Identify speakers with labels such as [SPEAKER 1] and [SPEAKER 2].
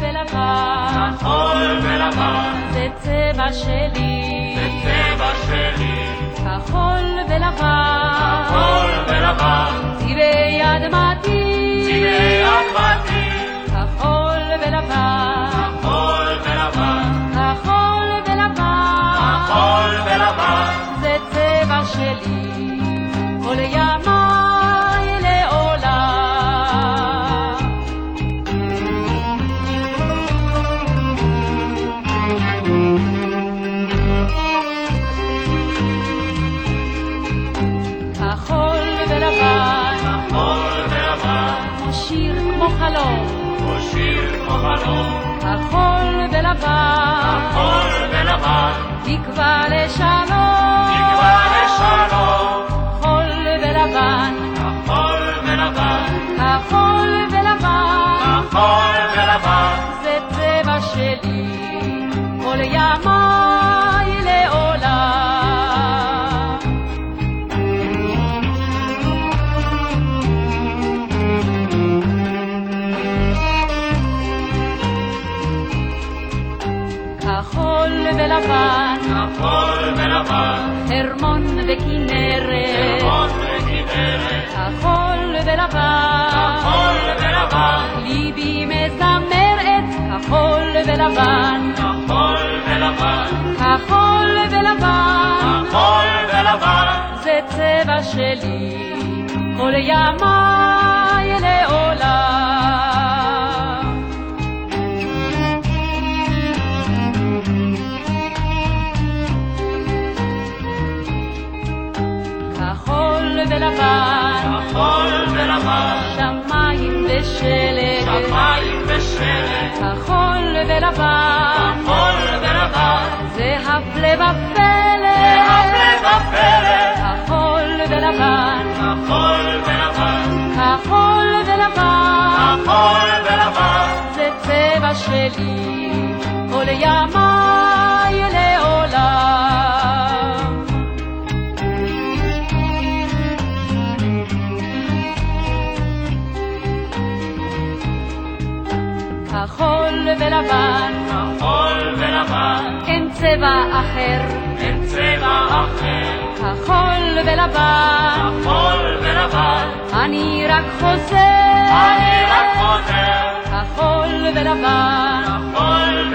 [SPEAKER 1] ולבן,
[SPEAKER 2] כחול ולבן,
[SPEAKER 1] זה צבע שלי.
[SPEAKER 2] זה צבע שלי.
[SPEAKER 1] כחול ולבן,
[SPEAKER 2] כחול ולבן,
[SPEAKER 1] צבעי אדמתי. חלום.
[SPEAKER 2] כמו שיר כמו חלום.
[SPEAKER 1] תקווה לשלום.
[SPEAKER 2] תקווה לשלום.
[SPEAKER 1] כחול ולבן,
[SPEAKER 2] כחול ולבן,
[SPEAKER 1] כחול ולבן,
[SPEAKER 2] כחול ולבן,
[SPEAKER 1] זה צבע שלי, כל כחול ולבן,
[SPEAKER 2] כחול ולבן,
[SPEAKER 1] וכנרת,
[SPEAKER 2] חרמון וכנרת.
[SPEAKER 1] כחול ולבן,
[SPEAKER 2] כחול ולבן,
[SPEAKER 1] ליבי מזמר את כחול ולבן,
[SPEAKER 2] כחול ולבן,
[SPEAKER 1] כחול ולבן,
[SPEAKER 2] כחול ולבן,
[SPEAKER 1] זה צבע שלי, כל ימיי ולבן,
[SPEAKER 2] כחול ולבן,
[SPEAKER 1] שמיים ושלג,
[SPEAKER 2] שמיים ושלג,
[SPEAKER 1] כחול ולבן,
[SPEAKER 2] כחול ולבן,
[SPEAKER 1] זה הפלא ופלא,
[SPEAKER 2] הפלא ופלא,
[SPEAKER 1] כחול ולבן,
[SPEAKER 2] כחול ולבן,
[SPEAKER 1] כחול ולבן,
[SPEAKER 2] כחול ולבן,
[SPEAKER 1] זה צבע שלי, כל ימיי כחול ולבן,
[SPEAKER 2] כחול ולבן,
[SPEAKER 1] אין צבע אחר,
[SPEAKER 2] אין צבע אחר,
[SPEAKER 1] כחול ולבן,
[SPEAKER 2] כחול ולבן,
[SPEAKER 1] אני רק חוזר,
[SPEAKER 2] אני רק חוזר,
[SPEAKER 1] כחול ולבן,
[SPEAKER 2] כחול